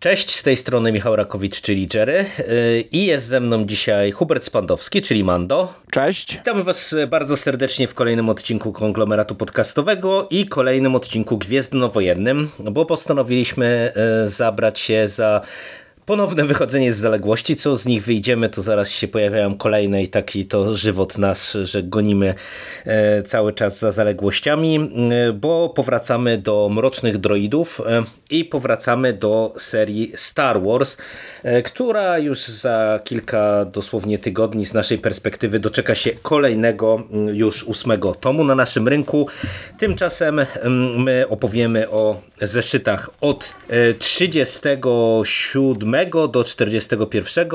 Cześć, z tej strony Michał Rakowicz, czyli Jerry y, i jest ze mną dzisiaj Hubert Spandowski, czyli Mando. Cześć. Witamy Was bardzo serdecznie w kolejnym odcinku konglomeratu podcastowego i kolejnym odcinku Gwiezdnowojennym, bo postanowiliśmy y, zabrać się za ponowne wychodzenie z zaległości, co z nich wyjdziemy, to zaraz się pojawiają kolejne i taki to żywot nasz, że gonimy e, cały czas za zaległościami, e, bo powracamy do Mrocznych Droidów e, i powracamy do serii Star Wars, która już za kilka dosłownie tygodni z naszej perspektywy doczeka się kolejnego już ósmego tomu na naszym rynku. Tymczasem my opowiemy o zeszytach od 37 do 41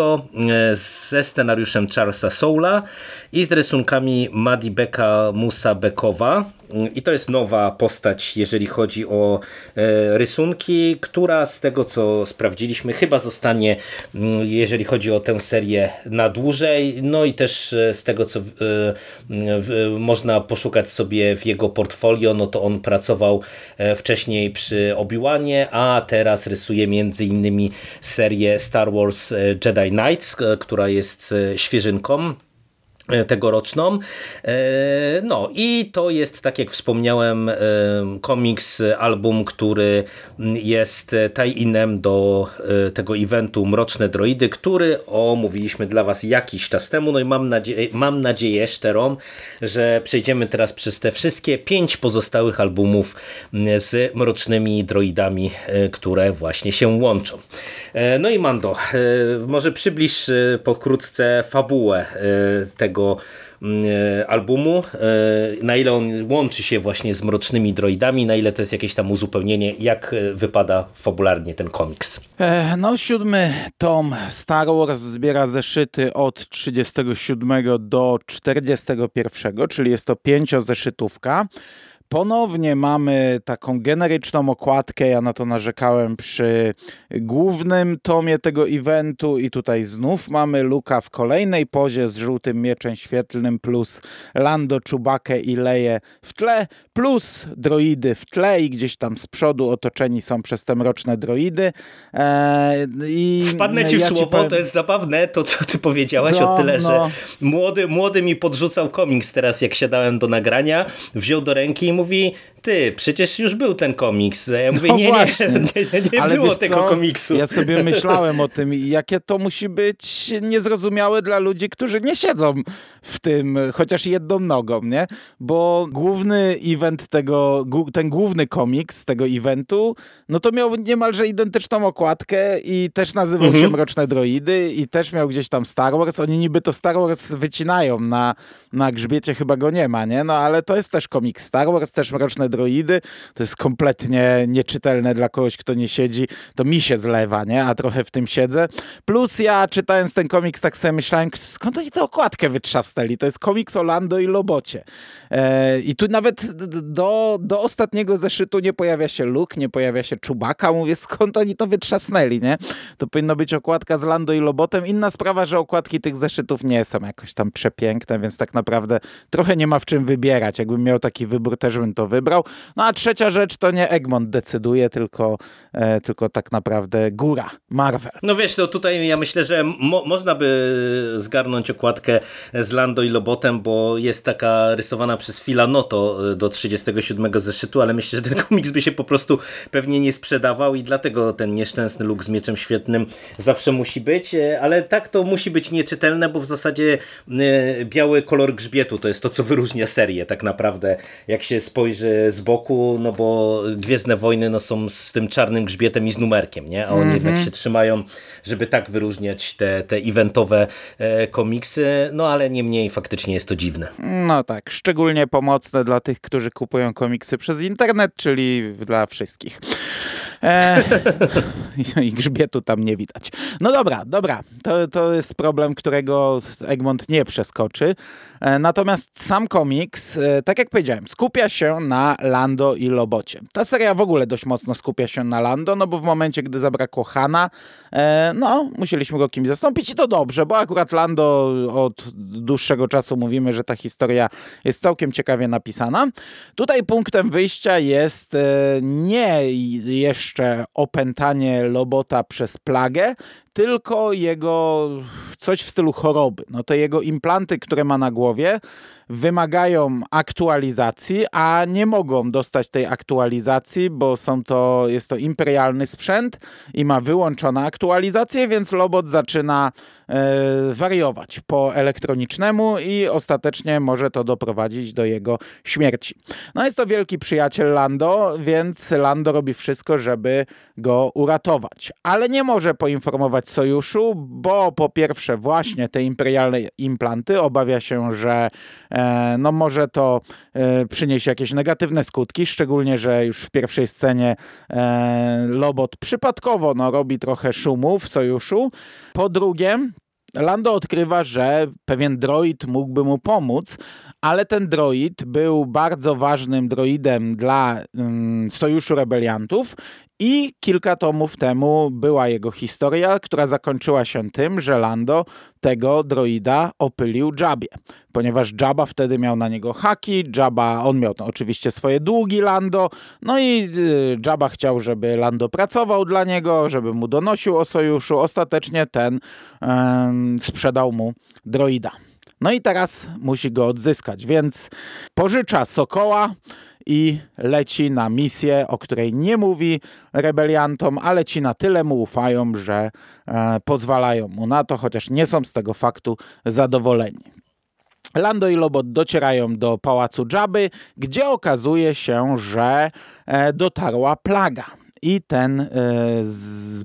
e, ze scenariuszem Charlesa Soula i z rysunkami Madi Beka Musa Bekowa. I to jest nowa postać, jeżeli chodzi o e, rysunki, która z tego co sprawdziliśmy, chyba zostanie, mm, jeżeli chodzi o tę serię, na dłużej. No i też e, z tego co można poszukać sobie w jego portfolio, no to on pracował wcześniej przy Obi-Wanie, a teraz rysuje między innymi serię Star Wars Jedi Knights, która jest świeżynką. E, tegoroczną. E, no i to jest, tak jak wspomniałem, e, komiks, album, który jest tie-inem do tego eventu Mroczne Droidy, który omówiliśmy dla Was jakiś czas temu. No i mam nadzieję, mam nadzieję szczerą, że przejdziemy teraz przez te wszystkie pięć pozostałych albumów z Mrocznymi Droidami, które właśnie się łączą. No i Mando, może przybliż pokrótce fabułę tego tego mm, e, albumu, e, na ile on łączy się właśnie z Mrocznymi Droidami, na ile to jest jakieś tam uzupełnienie, jak e, wypada fabularnie ten komiks. No, siódmy tom Star Wars zbiera zeszyty od 37 do 41, czyli jest to pięciozeszytówka. Ponownie mamy taką generyczną okładkę, ja na to narzekałem przy głównym tomie tego eventu i tutaj znów mamy Luka w kolejnej pozie z żółtym mieczem świetlnym plus Lando, Chewbacca i Leje w tle, plus droidy w tle i gdzieś tam z przodu otoczeni są przez te mroczne droidy. Eee, i Wpadnę ci w ja słowo, ci powiem... to jest zabawne to, co ty powiedziałaś no, o tyle, no. że młody, młody mi podrzucał komiks teraz, jak siadałem do nagrania, wziął do ręki mówi, ty, przecież już był ten komiks. Ja mówię, no nie, nie, nie, nie, nie było tego co? komiksu. Ja sobie myślałem o tym, jakie to musi być niezrozumiałe dla ludzi, którzy nie siedzą w tym, chociaż jedną nogą, nie? Bo główny event tego, ten główny komiks tego eventu, no to miał niemalże identyczną okładkę i też nazywał mhm. się Mroczne Droidy i też miał gdzieś tam Star Wars. Oni niby to Star Wars wycinają, na, na grzbiecie chyba go nie ma, nie? No ale to jest też komiks Star Wars, też Mroczne Droidy. To jest kompletnie nieczytelne dla kogoś, kto nie siedzi. To mi się zlewa, nie? A trochę w tym siedzę. Plus ja czytając ten komiks tak sobie myślałem, skąd oni tę okładkę wytrzasnęli? To jest komiks o Lando i Lobocie. E, I tu nawet do, do ostatniego zeszytu nie pojawia się Luke, nie pojawia się Czubaka. Mówię, skąd oni to wytrzasnęli, nie? To powinno być okładka z Lando i Lobotem. Inna sprawa, że okładki tych zeszytów nie są jakoś tam przepiękne, więc tak naprawdę trochę nie ma w czym wybierać. Jakbym miał taki wybór, też bym to wybrał. No a trzecia rzecz to nie Egmont decyduje, tylko, e, tylko tak naprawdę góra, Marvel. No wiesz, no tutaj ja myślę, że mo można by zgarnąć okładkę z Lando i Lobotem, bo jest taka rysowana przez Phila Noto e, do 37 zeszytu, ale myślę, że ten komiks by się po prostu pewnie nie sprzedawał i dlatego ten nieszczęsny luk z mieczem świetnym zawsze musi być, e, ale tak to musi być nieczytelne, bo w zasadzie e, biały kolor grzbietu to jest to, co wyróżnia serię tak naprawdę, jak się spojrzy z boku, no bo Gwiezdne Wojny no, są z tym czarnym grzbietem i z numerkiem, nie? a oni mm -hmm. jednak się trzymają, żeby tak wyróżniać te, te eventowe e, komiksy, no ale niemniej faktycznie jest to dziwne. No tak, szczególnie pomocne dla tych, którzy kupują komiksy przez internet, czyli dla wszystkich. E, I grzbietu tam nie widać. No dobra, dobra. To, to jest problem, którego Egmont nie przeskoczy. E, natomiast sam komiks, e, tak jak powiedziałem, skupia się na Lando i Lobocie. Ta seria w ogóle dość mocno skupia się na Lando, no bo w momencie, gdy zabrakło Hana, e, no, musieliśmy go kimś zastąpić i to dobrze, bo akurat Lando od dłuższego czasu mówimy, że ta historia jest całkiem ciekawie napisana. Tutaj punktem wyjścia jest nie jeszcze jeszcze opętanie Lobota przez plagę, tylko jego coś w stylu choroby. No to jego implanty, które ma na głowie, wymagają aktualizacji, a nie mogą dostać tej aktualizacji, bo są to, jest to imperialny sprzęt i ma wyłączone aktualizacje, więc Lobot zaczyna e, wariować po elektronicznemu i ostatecznie może to doprowadzić do jego śmierci. No jest to wielki przyjaciel Lando, więc Lando robi wszystko, żeby go uratować, ale nie może poinformować sojuszu, bo po pierwsze właśnie te imperialne implanty obawia się, że e, no może to e, przynieść jakieś negatywne skutki, szczególnie, że już w pierwszej scenie e, Lobot przypadkowo no, robi trochę szumu w sojuszu. Po drugie, Lando odkrywa, że pewien droid mógłby mu pomóc, ale ten droid był bardzo ważnym droidem dla um, Sojuszu Rebeliantów i kilka tomów temu była jego historia, która zakończyła się tym, że Lando tego droida opylił Jabie. Ponieważ Jabba wtedy miał na niego haki, Jabba, on miał to oczywiście swoje długi Lando, no i y, Jabba chciał, żeby Lando pracował dla niego, żeby mu donosił o sojuszu. Ostatecznie ten sprzedał mu droida. No i teraz musi go odzyskać, więc pożycza Sokoła, i leci na misję, o której nie mówi rebeliantom, ale ci na tyle mu ufają, że e, pozwalają mu na to, chociaż nie są z tego faktu zadowoleni. Lando i Lobot docierają do pałacu Jabby, gdzie okazuje się, że e, dotarła plaga i ten e,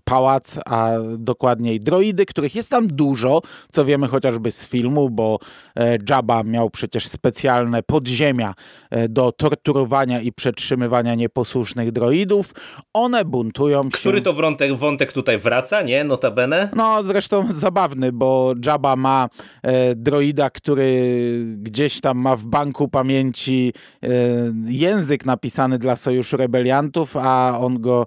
pałac, a dokładniej droidy, których jest tam dużo, co wiemy chociażby z filmu, bo e, Jabba miał przecież specjalne podziemia e, do torturowania i przetrzymywania nieposłusznych droidów. One buntują się. Który to wątek, wątek tutaj wraca, nie? Notabene? No, zresztą zabawny, bo Jabba ma droida, który gdzieś tam ma w banku pamięci język napisany dla Sojuszu Rebeliantów, a on go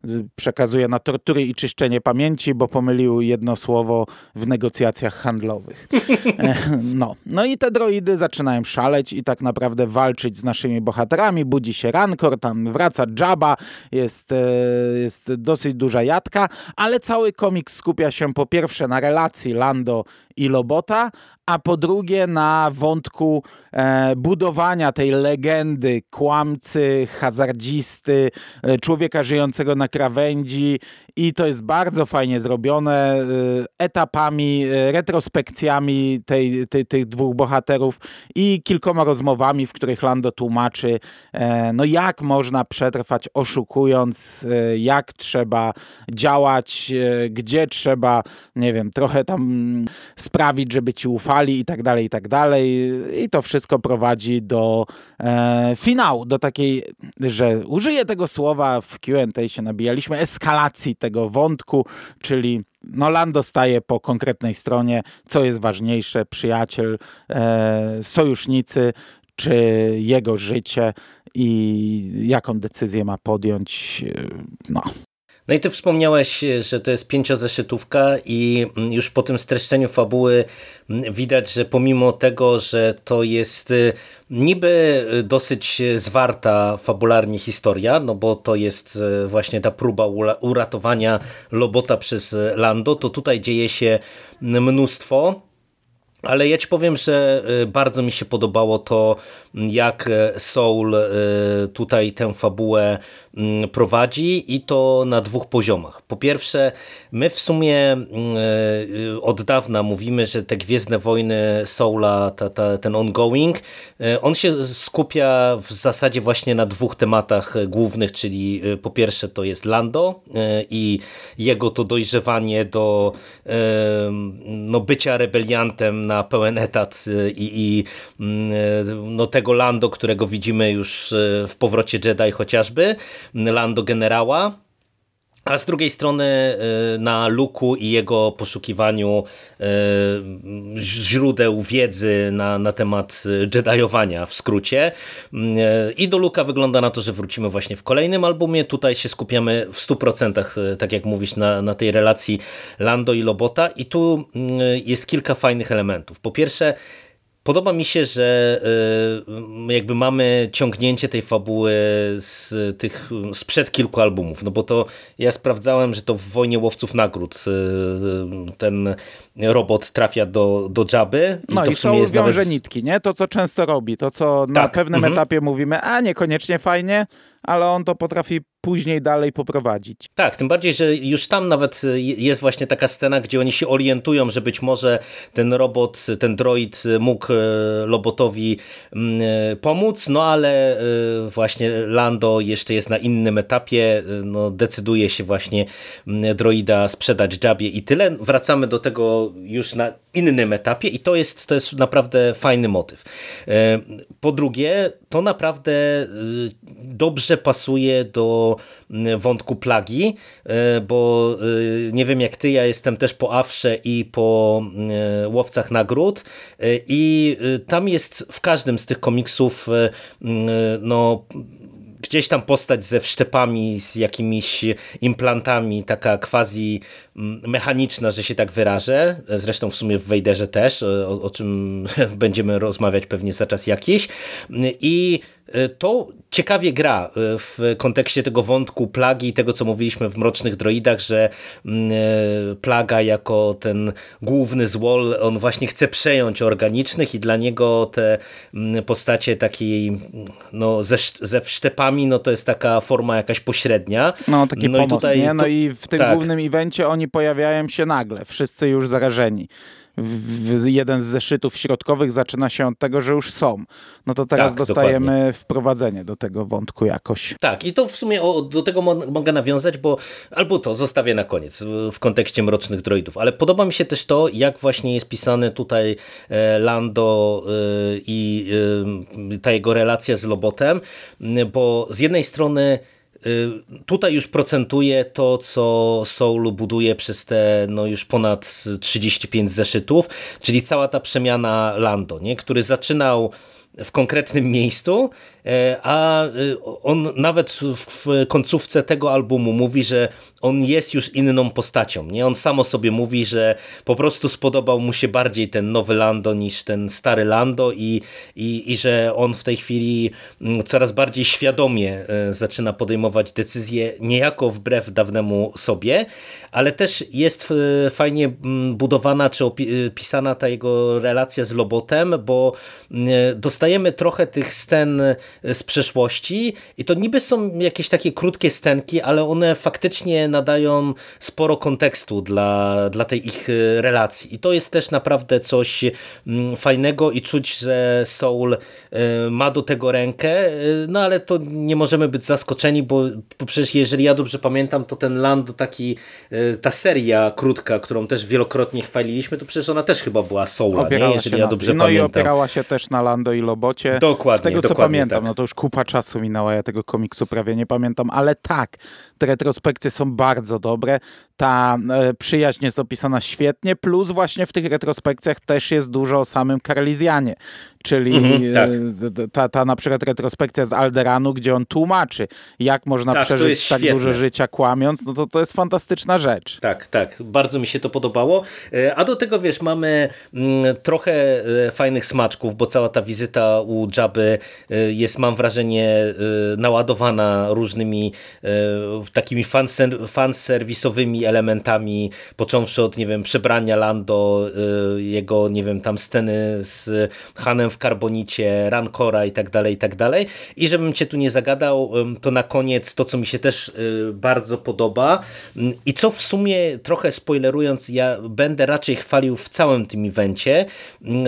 przekazuje na tortury i czyszczenie pamięci, bo pomylił jedno słowo w negocjacjach handlowych. E, no. no i te droidy zaczynają szaleć i tak naprawdę walczyć z naszymi bohaterami. Budzi się Rancor, tam wraca Jabba, jest, e, jest dosyć duża jadka, ale cały komik skupia się po pierwsze na relacji Lando i Lobota, a po drugie na wątku e, budowania tej legendy kłamcy, hazardzisty, e, człowieka żyjącego na krawędzi i to jest bardzo fajnie zrobione e, etapami, e, retrospekcjami tej, tej, tych dwóch bohaterów i kilkoma rozmowami, w których Lando tłumaczy, e, no jak można przetrwać oszukując, e, jak trzeba działać, gdzie trzeba, nie wiem, trochę tam sprawić, żeby ci ufali i tak dalej, i tak dalej. I to wszystko prowadzi do e, finału, do takiej, że użyję tego słowa, w Q&A się nabijaliśmy, eskalacji tego wątku, czyli no Lando staje po konkretnej stronie, co jest ważniejsze, przyjaciel, e, sojusznicy, czy jego życie i jaką decyzję ma podjąć. E, no, no i ty wspomniałeś, że to jest pięciozeszytówka i już po tym streszczeniu fabuły widać, że pomimo tego, że to jest y, niby dosyć zwarta fabularnie historia, no bo to jest y, właśnie ta próba uratowania Lobota przez Lando, to tutaj dzieje się mnóstwo. Ale ja ci powiem, że y, bardzo mi się podobało to, jak Soul tutaj tę fabułę prowadzi i to na dwóch poziomach. Po pierwsze, my w sumie mm, e, od dawna mówimy, że te Gwiezdne Wojny Soula, ta, ta, ten ongoing, e, on się skupia w zasadzie właśnie na dwóch tematach głównych, czyli e, po pierwsze to jest Lando i jego to dojrzewanie do no, bycia rebeliantem na pełen etat i, i mm, no, tego Lando, którego widzimy już w powrocie Jedi chociażby, Lando generała, a z drugiej strony y, na Luku i jego poszukiwaniu y, źródeł wiedzy na, na temat Jediowania w skrócie. Y, I do Luka wygląda na to, że wrócimy właśnie w kolejnym albumie. Tutaj się skupiamy w 100%, tak jak mówisz, na, na tej relacji Lando i Lobota. I tu jest kilka fajnych elementów. Po pierwsze, Podoba mi się, że y, jakby mamy ciągnięcie tej fabuły z tych sprzed kilku albumów, no bo to ja sprawdzałem, że to w Wojnie Łowców Nagród y, ten robot trafia do, do Jabby. I no to i są wiąże nawet... nitki, nie? To co często robi, to co na tak. pewnym mhm. etapie mówimy, a niekoniecznie fajnie, ale on to potrafi później dalej poprowadzić. Tak, tym bardziej, że już tam nawet jest właśnie taka scena, gdzie oni się orientują, że być może ten robot, ten droid mógł e, Lobotowi mm, e, pomóc, no ale właśnie Lando jeszcze jest na innym etapie, no decyduje się właśnie mm, droida sprzedać Jabie i tyle. Wracamy do tego już na innym etapie i to jest, to jest naprawdę fajny motyw. Po drugie, to naprawdę dobrze pasuje do wątku plagi, e, bo e, nie wiem jak ty, ja jestem też po Awsze i po e, Łowcach Nagród i tam jest w każdym z tych komiksów no gdzieś tam postać ze wszczepami, z jakimiś implantami, taka quasi mechaniczna, że się tak wyrażę. Zresztą w sumie w Wejderze też, o, o czym będziemy rozmawiać pewnie za czas jakiś. I to ciekawie gra e, w kontekście tego wątku plagi i tego, co mówiliśmy w Mrocznych Droidach, że mm, e, plaga jako ten główny złol, on właśnie chce przejąć organicznych i dla niego te mm, postacie takiej no, ze, ze wszczepami, no to jest taka forma jakaś pośrednia. No taki no pomoc, i tutaj, nie? No to, i w tym tak. głównym evencie oni pojawiają się nagle, wszyscy już zarażeni w, jeden z zeszytów środkowych zaczyna się od tego, że już są. No to teraz tak, dostajemy dokładnie. wprowadzenie do tego wątku jakoś. Tak, i to w sumie o, do tego mo mogę nawiązać, bo albo to zostawię na koniec w kontekście Mrocznych Droidów, ale podoba mi się też to, jak właśnie jest pisane tutaj e, Lando e, i e, ta jego relacja z Lobotem, bo z jednej strony tutaj już procentuje to, co Soul buduje przez te no już ponad 35 zeszytów, czyli cała ta przemiana Lando, nie? który zaczynał w konkretnym miejscu, a y, on nawet w końcówce tego albumu mówi, że on jest już inną postacią. Nie? On samo sobie mówi, że po prostu spodobał mu się bardziej ten nowy Lando niż ten stary Lando i, i, i że on w tej chwili mm, coraz bardziej świadomie e, zaczyna podejmować decyzje niejako wbrew dawnemu sobie, ale też jest e, fajnie mm, budowana czy opisana ta jego relacja z Lobotem, bo mm, dostajemy trochę tych scen z przeszłości i to niby są jakieś takie krótkie scenki, ale one faktycznie nadają sporo kontekstu dla, dla tej ich e, relacji. I to jest też naprawdę coś mm, fajnego i czuć, że Soul e, ma do tego rękę, e, no ale to nie możemy być zaskoczeni, bo, bo przecież jeżeli ja dobrze pamiętam, to ten Lando taki, ta seria krótka, którą też wielokrotnie chwaliliśmy, to przecież ona też chyba była Soula, nie? jeżeli ja dobrze no pamiętam. No i opierała się też na Lando i Lobocie. Dokładnie. Z tego co pamiętam, tak. no to już kupa czasu minęła, ja tego komiksu prawie nie pamiętam, ale tak, te retrospekcje są bardzo dobre. Ta e, przyjaźń jest opisana świetnie, plus właśnie w tych retrospekcjach też jest dużo o samym Karlizianie, czyli mhm, tak. E, ta, ta na przykład retrospekcja z Alderanu, gdzie on tłumaczy, jak można tak, przeżyć tak dużo życia kłamiąc, no to to jest fantastyczna rzecz. Tak, tak, bardzo mi się to podobało. E, a do tego wiesz, mamy mm, trochę fajnych smaczków, bo cała ta wizyta u Jabby jest, mam wrażenie, naładowana różnymi takimi fanserwisowymi elementami, począwszy od, nie wiem, przebrania Lando, y, jego, nie wiem, tam sceny z Hanem w Karbonicie, Rancora i tak dalej, i tak dalej. I żebym cię tu nie zagadał, to na koniec to, co mi się też bardzo podoba i co w sumie trochę spoilerując, ja będę raczej chwalił w całym tym evencie.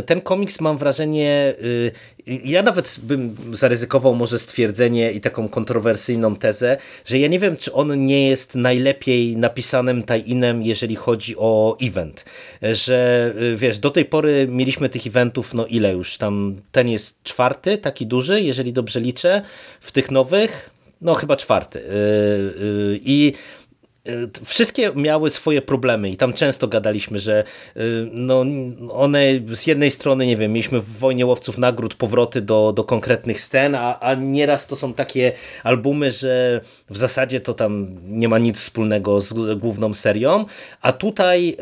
Ten komiks mam wrażenie y, ja nawet bym zaryzykował może stwierdzenie i taką kontrowersyjną tezę, że ja nie wiem, czy on nie jest najlepiej napisanym tie-inem, jeżeli chodzi o event. Że y, wiesz, do tej pory mieliśmy tych eventów, no ile już tam, ten jest czwarty, taki duży, jeżeli dobrze liczę, w tych nowych, no chyba czwarty. Y, y, I wszystkie miały swoje problemy i tam często gadaliśmy, że no, one z jednej strony, nie wiem, mieliśmy w Wojnie Łowców Nagród powroty do, do konkretnych scen, a, a nieraz to są takie albumy, że w zasadzie to tam nie ma nic wspólnego z główną serią, a tutaj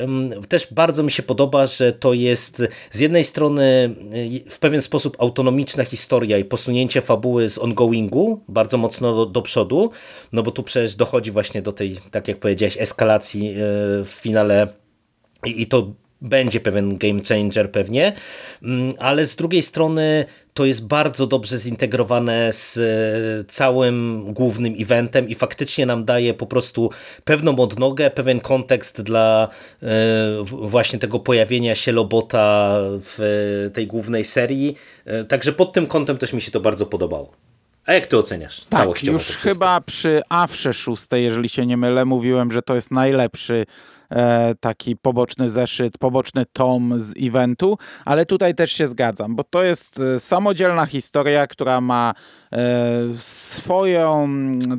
też bardzo mi się podoba, że to jest z jednej strony w pewien sposób autonomiczna historia i posunięcie fabuły z ongoingu bardzo mocno do, do przodu, no bo tu przecież dochodzi właśnie do tej, tak jak powiedziałeś, eskalacji e, w finale i to będzie pewien game changer pewnie, mm, ale z drugiej strony to jest bardzo dobrze zintegrowane z e, całym głównym eventem i faktycznie nam daje po prostu pewną odnogę, pewien kontekst dla e, właśnie tego pojawienia się Lobota w tej głównej serii. Także pod tym kątem też mi się to bardzo podobało. A jak ty oceniasz tak, całościowo? Już chyba przy Awsze szóstej, jeżeli się nie mylę, mówiłem, że to jest najlepszy e, taki poboczny zeszyt, poboczny tom z eventu, ale tutaj też się zgadzam, bo to jest e, samodzielna historia, która ma e, swoją,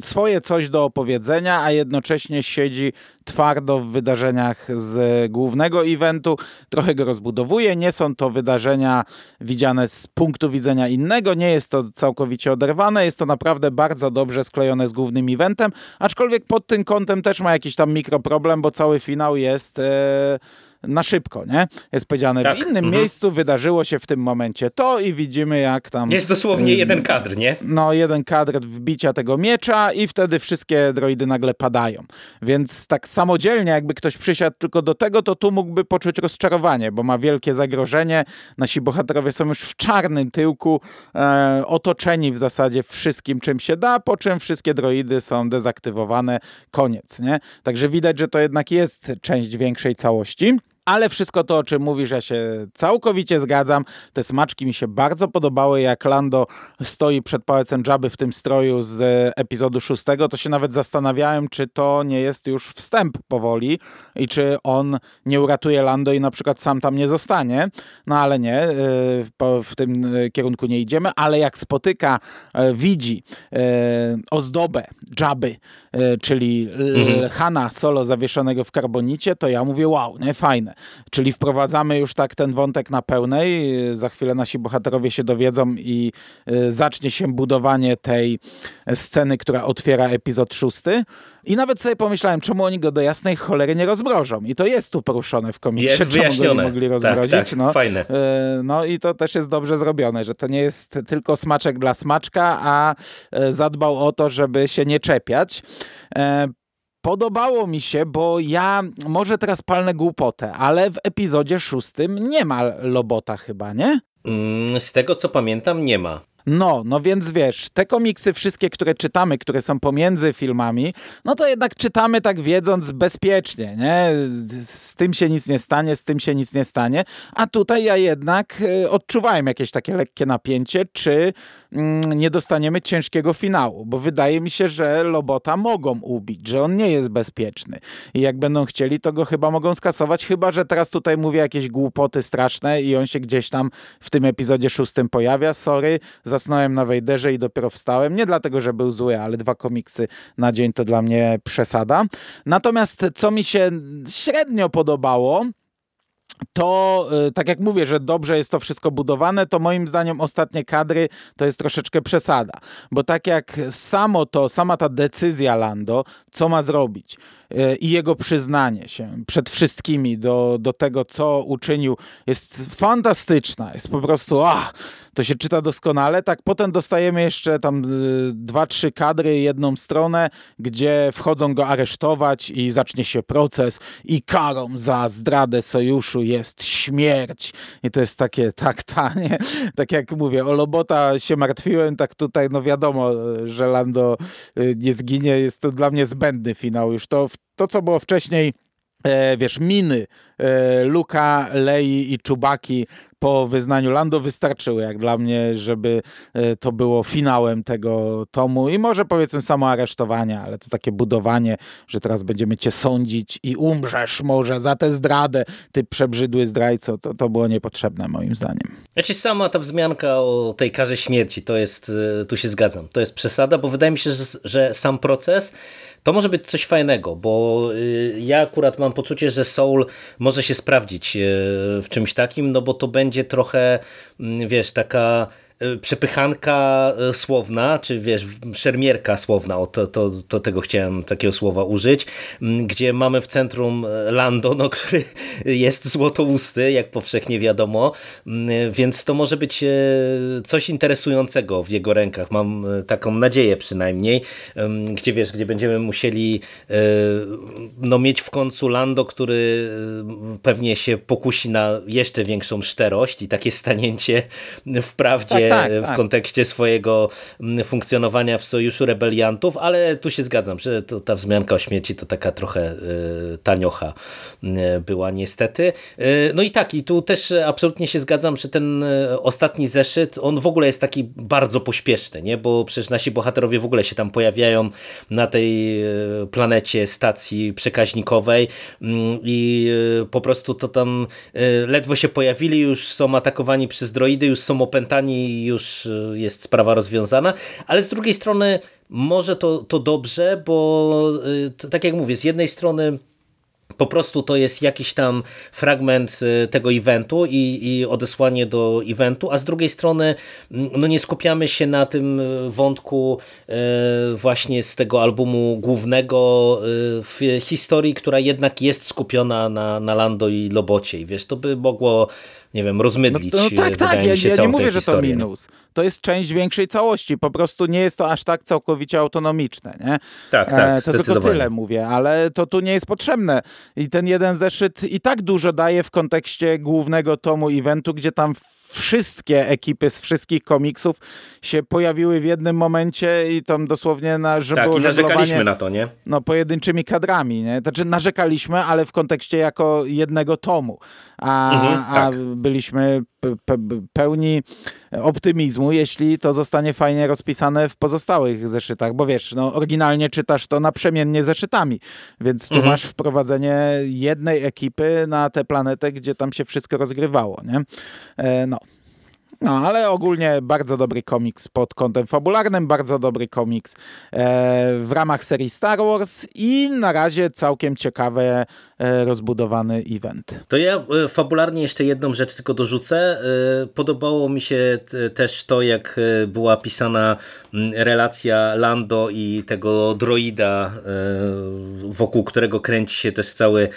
swoje coś do opowiedzenia, a jednocześnie siedzi twardo w wydarzeniach z głównego eventu, trochę go rozbudowuje. Nie są to wydarzenia widziane z punktu widzenia innego, nie jest to całkowicie oderwane, jest to naprawdę bardzo dobrze sklejone z głównym eventem, aczkolwiek pod tym kątem też ma jakiś tam mikroproblem, bo cały finał jest... E, na szybko, nie? Jest powiedziane, tak. w innym mhm. miejscu wydarzyło się w tym momencie to i widzimy jak tam... Jest dosłownie jeden kadr, nie? No, jeden kadr wbicia tego miecza i wtedy wszystkie droidy nagle padają. Więc tak samodzielnie jakby ktoś przysiadł tylko do tego, to tu mógłby poczuć rozczarowanie, bo ma wielkie zagrożenie. Nasi bohaterowie są już w czarnym tyłku, e, otoczeni w zasadzie wszystkim, czym się da, po czym wszystkie droidy są dezaktywowane. Koniec, nie? Także widać, że to jednak jest część większej całości. Ale wszystko to, o czym mówisz, ja się całkowicie zgadzam. Te smaczki mi się bardzo podobały, jak Lando stoi przed pałecem Jabby w tym stroju z epizodu szóstego, to się nawet zastanawiałem, czy to nie jest już wstęp powoli i czy on nie uratuje Lando i na przykład sam tam nie zostanie. No ale nie, y, w tym kierunku nie idziemy, ale jak spotyka, widzi ozdobę Jabby, czyli mhm. Hana solo zawieszonego w karbonicie, to ja mówię wow, nie, fajne. Czyli wprowadzamy już tak ten wątek na pełnej. Za chwilę nasi bohaterowie się dowiedzą i y, zacznie się budowanie tej sceny, która otwiera epizod szósty. I nawet sobie pomyślałem, czemu oni go do jasnej cholery nie rozmrożą. I to jest tu poruszone w komiksie, jest czemu go nie mogli rozmrozić. Tak, tak, no, fajne. Y, no i to też jest dobrze zrobione, że to nie jest tylko smaczek dla smaczka, a zadbał o to, żeby się nie czepiać. Podobało mi się, bo ja może teraz palnę głupotę, ale w epizodzie szóstym nie ma Lobota chyba, nie? Mm, z tego co pamiętam nie ma. No, no więc wiesz, te komiksy wszystkie, które czytamy, które są pomiędzy filmami, no to jednak czytamy tak wiedząc bezpiecznie, nie? Z tym się nic nie stanie, z tym się nic nie stanie, a tutaj ja jednak e, odczuwałem jakieś takie lekkie napięcie, czy mm, nie dostaniemy ciężkiego finału, bo wydaje mi się, że Lobota mogą ubić, że on nie jest bezpieczny. I jak będą chcieli, to go chyba mogą skasować, chyba, że teraz tutaj mówię jakieś głupoty straszne i on się gdzieś tam w tym epizodzie szóstym pojawia, sorry, zasnąłem na Wejderze i dopiero wstałem. Nie dlatego, że był zły, ale dwa komiksy na dzień to dla mnie przesada. Natomiast co mi się średnio podobało, to y, tak jak mówię, że dobrze jest to wszystko budowane, to moim zdaniem ostatnie kadry to jest troszeczkę przesada. Bo tak jak samo to, sama ta decyzja Lando, co ma zrobić, i jego przyznanie się przed wszystkimi do, do tego, co uczynił, jest fantastyczna. Jest po prostu, ach, to się czyta doskonale. Tak, potem dostajemy jeszcze tam y, dwa, trzy kadry, jedną stronę, gdzie wchodzą go aresztować i zacznie się proces i karą za zdradę sojuszu jest śmierć. I to jest takie, tak, tanie. Tak jak mówię, o Lobota się martwiłem, tak tutaj, no wiadomo, że Lando y, nie zginie. Jest to dla mnie zbędny finał. Już to, to co było wcześniej e, wiesz, miny Luka, Lei i Czubaki po wyznaniu Lando wystarczyły, jak dla mnie, żeby e, to było finałem tego tomu i może powiedzmy samo aresztowanie, ale to takie budowanie, że teraz będziemy cię sądzić i umrzesz może za tę zdradę, ty przebrzydły zdrajco, to, to było niepotrzebne moim zdaniem. Znaczy sama ta wzmianka o tej karze śmierci, to jest, e, tu się zgadzam, to jest przesada, bo wydaje mi się, że, że sam proces to może być coś fajnego, bo y, ja akurat mam poczucie, że Soul może się sprawdzić y, w czymś takim, no bo to będzie trochę, mm, wiesz, taka przepychanka y, słowna, czy wiesz, szermierka słowna, o to, to, to tego chciałem takiego słowa użyć, gdzie mamy w centrum y, Lando, no, który jest złotousty, jak powszechnie wiadomo, więc to może być coś interesującego w jego rękach, mam taką nadzieję przynajmniej, gdzie wiesz, gdzie będziemy musieli no, mieć w końcu Lando, który pewnie się pokusi na jeszcze większą szczerość i takie stanięcie w prawdzie tak, w tak. kontekście swojego mm, funkcjonowania w Sojuszu Rebeliantów, ale tu się zgadzam, że to, ta wzmianka o śmierci to taka trochę y, taniocha y, była niestety. Y, no i tak, i tu też absolutnie się zgadzam, że ten ostatni zeszyt, on w ogóle jest taki bardzo pośpieszny, nie? bo przecież nasi bohaterowie w ogóle się tam pojawiają na tej planecie stacji przekaźnikowej mm, i po prostu to tam ledwo się pojawili, już są atakowani przez droidy, już są opętani już y, jest sprawa rozwiązana, ale z drugiej strony może to, to dobrze, bo y, tak jak mówię, z jednej strony po prostu to jest jakiś tam fragment y, tego eventu i, i, odesłanie do eventu, a z drugiej strony mm, no nie skupiamy się na tym wątku właśnie z tego albumu głównego w historii, która jednak jest skupiona na, na Lando i Lobocie. I wiesz, to by mogło nie wiem, rozmydlić. No, no tak, tak, ja, ja nie mówię, że to minus. To jest część większej całości, po prostu nie jest to aż tak całkowicie autonomiczne, nie? Tak, tak, e, To tylko tyle mówię, ale to tu nie jest potrzebne. I ten jeden zeszyt i tak dużo daje w kontekście głównego tomu eventu, gdzie tam wszystkie ekipy z wszystkich komiksów się pojawiły w jednym momencie i tam dosłownie na że Tak, i narzekaliśmy na to, nie? No, pojedynczymi kadrami, nie? Znaczy narzekaliśmy, ale w kontekście jako jednego tomu. A, mhm, tak. a byliśmy pełni optymizmu, jeśli to zostanie fajnie rozpisane w pozostałych zeszytach, bo wiesz, no oryginalnie czytasz to naprzemiennie zeszytami, więc tu mhm. masz wprowadzenie jednej ekipy na tę planetę, gdzie tam się wszystko rozgrywało, nie? E, no. No, ale ogólnie bardzo dobry komiks pod kątem fabularnym, bardzo dobry komiks e, w ramach serii Star Wars i na razie całkiem ciekawy, e, rozbudowany event. To ja e, fabularnie jeszcze jedną rzecz tylko dorzucę. Podobało mi się też to, jak była pisana relacja Lando i tego droida, wokół którego kręci się też cały,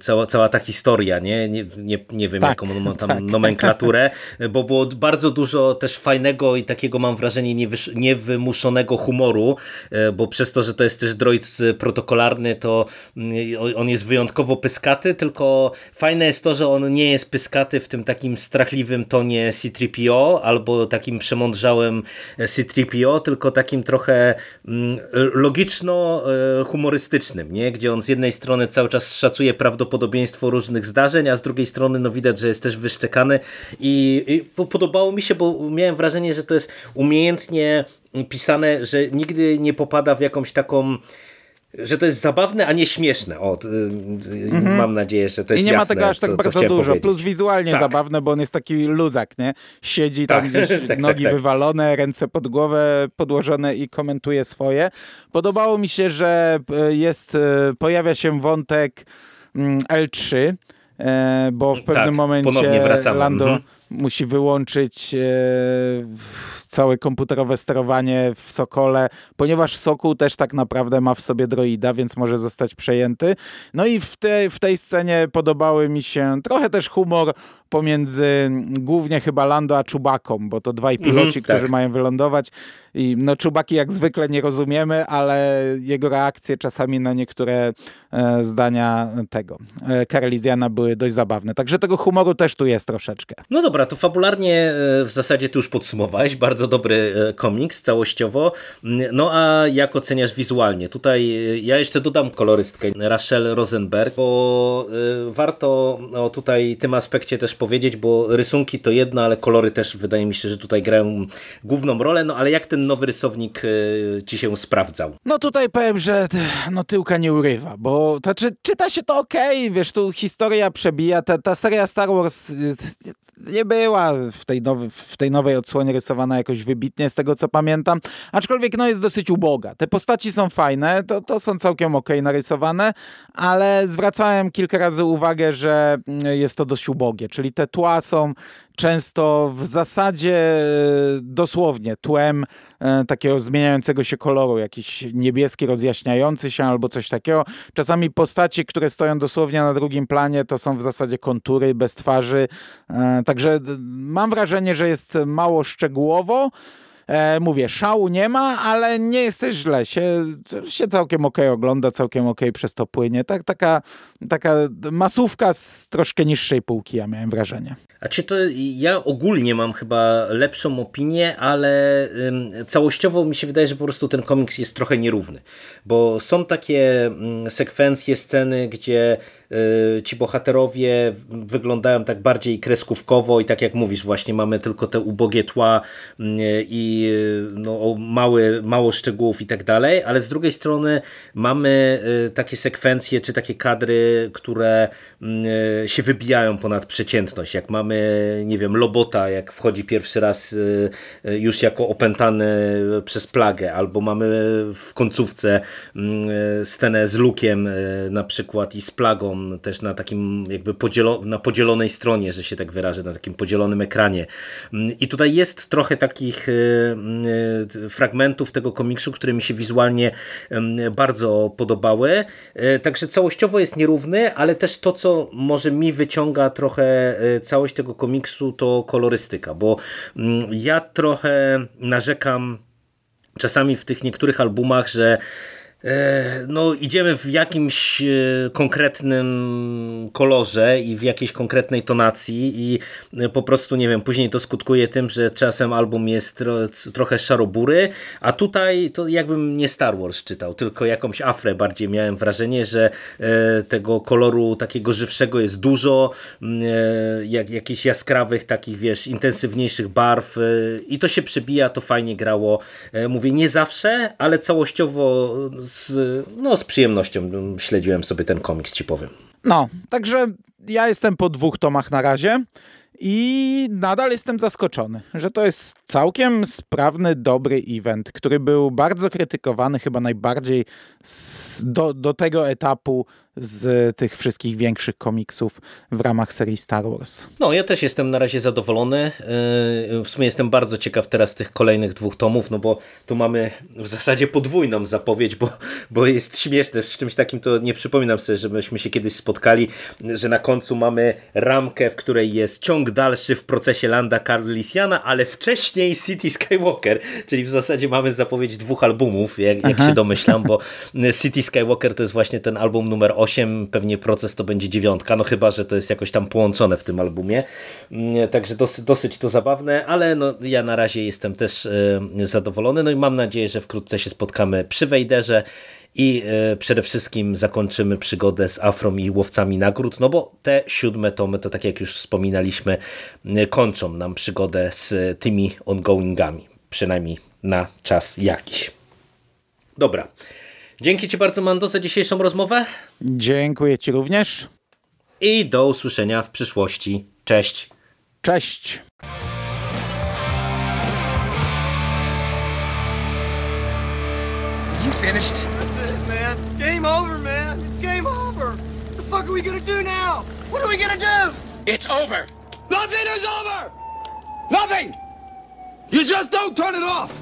cała, cała ta historia, nie? Nie, nie, nie wiem, tak, jaką on ma tam tak. nomenklaturę, bo było bardzo dużo też fajnego i takiego mam wrażenie niewymuszonego humoru, e, bo przez to, że to jest też droid protokolarny, to mm, on jest wyjątkowo pyskaty, tylko fajne jest to, że on nie jest pyskaty w tym takim strachliwym tonie C-3PO albo takim przemądrzałym C-3PO, tylko takim trochę mm, logiczno-humorystycznym, e, nie? gdzie on z jednej strony cały czas szacuje prawdopodobieństwo różnych zdarzeń, a z drugiej strony no widać, że jest też wyszczekany i, i podobało mi się, bo miałem wrażenie, że to jest umiejętnie pisane, że nigdy nie popada w jakąś taką że to jest zabawne, a nie śmieszne. O, mhm. Mam nadzieję, że to jest I nie jasne, ma tego aż tak co, bardzo co dużo. Powiedzieć. Plus wizualnie tak. zabawne, bo on jest taki luzak, nie? Siedzi tam tak. gdzieś, tak, tak, nogi tak. wywalone, ręce pod głowę podłożone i komentuje swoje. Podobało mi się, że e, jest, e, pojawia się wątek mm, L3, e, bo w pewnym momencie Lando mhm. Musi wyłączyć całe komputerowe sterowanie w Sokole, ponieważ Sokół też tak naprawdę ma w sobie droida, więc może zostać przejęty. No i w, te, w tej scenie podobały mi się trochę też humor pomiędzy głównie chyba Lando a Czubaką, bo to dwaj piloci, mm -hmm, którzy tak. mają wylądować i no Czubaki jak zwykle nie rozumiemy, ale jego reakcje czasami na niektóre e, zdania tego e, były dość zabawne. Także tego humoru też tu jest troszeczkę. No dobra, to fabularnie e, w zasadzie tu już podsumowałeś bardzo bardzo dobry komiks całościowo. No a jak oceniasz wizualnie? Tutaj ja jeszcze dodam kolorystkę Rachel Rosenberg, bo warto o tutaj tym aspekcie też powiedzieć, bo rysunki to jedno, ale kolory też wydaje mi się, że tutaj grają główną rolę. No ale jak ten nowy rysownik ci się sprawdzał? No tutaj powiem, że no, tyłka nie urywa, bo to, czy, czyta się to ok, wiesz, tu historia przebija, ta, ta seria Star Wars nie była w tej, nowy, w tej nowej odsłonie rysowana jakoś wybitnie, z tego co pamiętam, aczkolwiek no jest dosyć uboga. Te postaci są fajne, to, to są całkiem ok narysowane, ale zwracałem kilka razy uwagę, że mm, jest to dość ubogie, czyli te tła są często w zasadzie e, dosłownie tłem e, takiego zmieniającego się koloru, jakiś niebieski rozjaśniający się albo coś takiego. Czasami postaci, które stoją dosłownie na drugim planie, to są w zasadzie kontury bez twarzy. E, także mam wrażenie, że jest mało szczegółowo. E, mówię, szału nie ma, ale nie jest źle. Się, się całkiem okej okay ogląda, całkiem okej okay przez to płynie. Tak, taka, taka masówka z troszkę niższej półki, ja miałem wrażenie. A czy to ja ogólnie mam chyba lepszą opinię, ale ym, całościowo mi się wydaje, że po prostu ten komiks jest trochę nierówny. Bo są takie ym, sekwencje, sceny, gdzie ci bohaterowie wyglądają tak bardziej kreskówkowo i tak jak mówisz, właśnie mamy tylko te ubogie tła y, i y, no, mały, mało szczegółów i tak dalej, ale z drugiej strony mamy takie sekwencje czy takie kadry, które się wybijają ponad przeciętność. Jak mamy, nie wiem, Lobota, jak wchodzi pierwszy raz już jako opętany przez plagę, albo mamy w końcówce scenę z Lukiem na przykład i z plagą, też na takim jakby podzielo na podzielonej stronie, że się tak wyrażę, na takim podzielonym ekranie. Mm, I tutaj jest trochę takich y, y, fragmentów tego komiksu, które mi się wizualnie bardzo podobały. Y, także całościowo jest nierówny, ale też to, co może mi wyciąga trochę całość tego komiksu, to kolorystyka, bo mm, ja trochę narzekam czasami w tych niektórych albumach, że no, idziemy w jakimś e, konkretnym kolorze i w jakiejś konkretnej tonacji i e, po prostu, nie wiem, później to skutkuje tym, że czasem album jest tro, trochę szarobury, a tutaj to jakbym nie Star Wars czytał, tylko jakąś afrę bardziej miałem wrażenie, że tego koloru takiego żywszego jest dużo, jak, jakichś jaskrawych, takich wiesz, intensywniejszych barw i to się przebija, to fajnie grało. Mówię, nie zawsze, ale całościowo z, no, z przyjemnością śledziłem sobie ten komiks, ci powiem. No, także ja jestem po dwóch tomach na razie. I nadal jestem zaskoczony, że to jest całkiem sprawny, dobry event, który był bardzo krytykowany, chyba najbardziej do, do tego etapu z tych wszystkich większych komiksów w ramach serii Star Wars. No, ja też jestem na razie zadowolony. Yy, w sumie jestem bardzo ciekaw teraz tych kolejnych dwóch tomów, no bo tu mamy w zasadzie podwójną zapowiedź, bo, bo jest śmieszne. W czymś takim to nie przypominam sobie, że myśmy się kiedyś spotkali, że na końcu mamy ramkę, w której jest ciąg dalszy w procesie Landa Carlisiana, ale wcześniej City Skywalker, czyli w zasadzie mamy zapowiedź dwóch albumów, jak, jak się domyślam, bo City Skywalker to jest właśnie ten album numer 8, pewnie proces to będzie dziewiątka, no chyba, że to jest jakoś tam połączone w tym albumie. Mm, także dosyć, dosyć to zabawne, ale no, ja na razie jestem też e, zadowolony, no i mam nadzieję, że wkrótce się spotkamy przy Wejderze i e, przede wszystkim zakończymy przygodę z Afrom i łowcami nagród, no bo te siódme tomy, to tak jak już wspominaliśmy, kończą nam przygodę z tymi ongoingami, przynajmniej na czas jakiś. Dobra. Dzięki Ci bardzo, Mando, za dzisiejszą rozmowę. Dziękuję Ci również. I do usłyszenia w przyszłości. Cześć. Cześć. You finished? That's it, man. game over, man. It's game over. What the fuck are we gonna do now? What are we gonna do? It's over. Nothing is over. Nothing. You just don't turn it off.